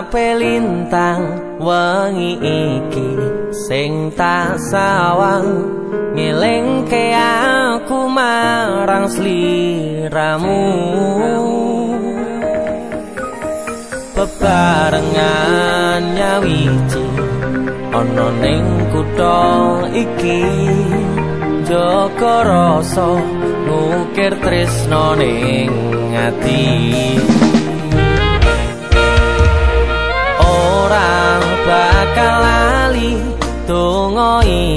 kabeh lintang wengi iki sing tak sawang. Ngelingke aku marang sliramu. Bebarengan nyawiji ana ning kutha iki. Joko rasa nukir tresno ning ati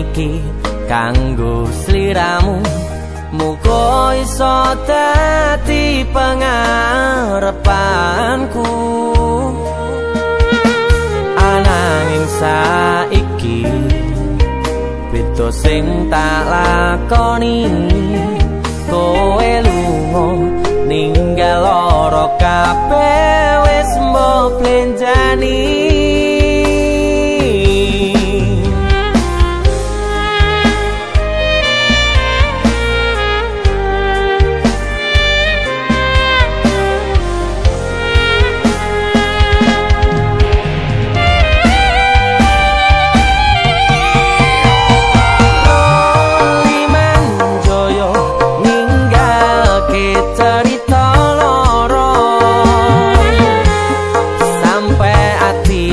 iki kanggo sliramu. Muga iso dadi pangarepanku ananging saiki beda sing tak lakoni. Kowe lunga ninggal lara kabeh wis mbok plenjani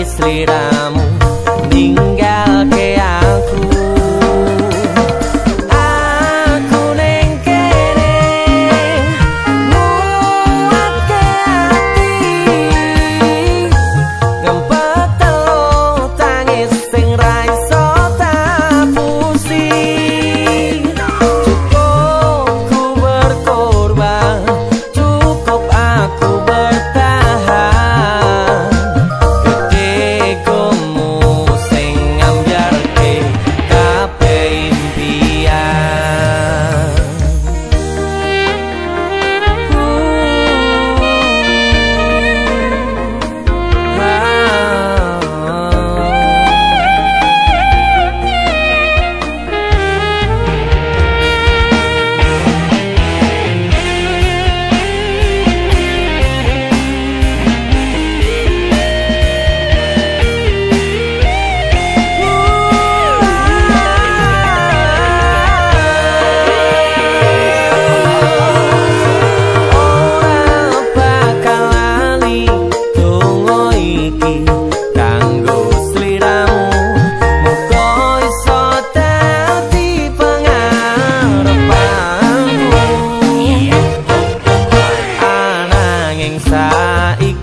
Sri Ramu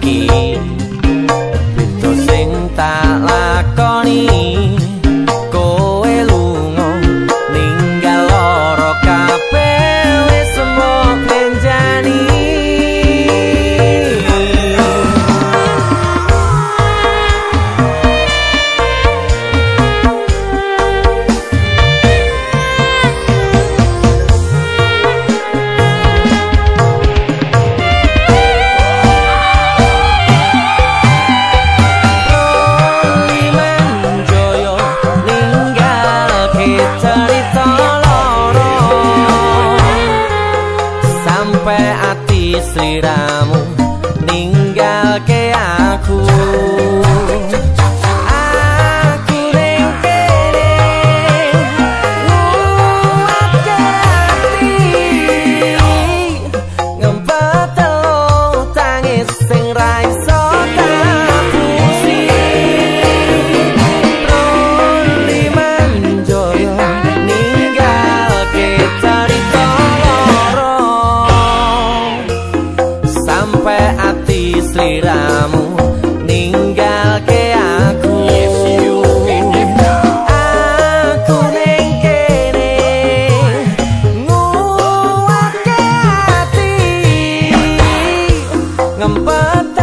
iki. Bintu sing tak lalu sliramu ninggalke ngempet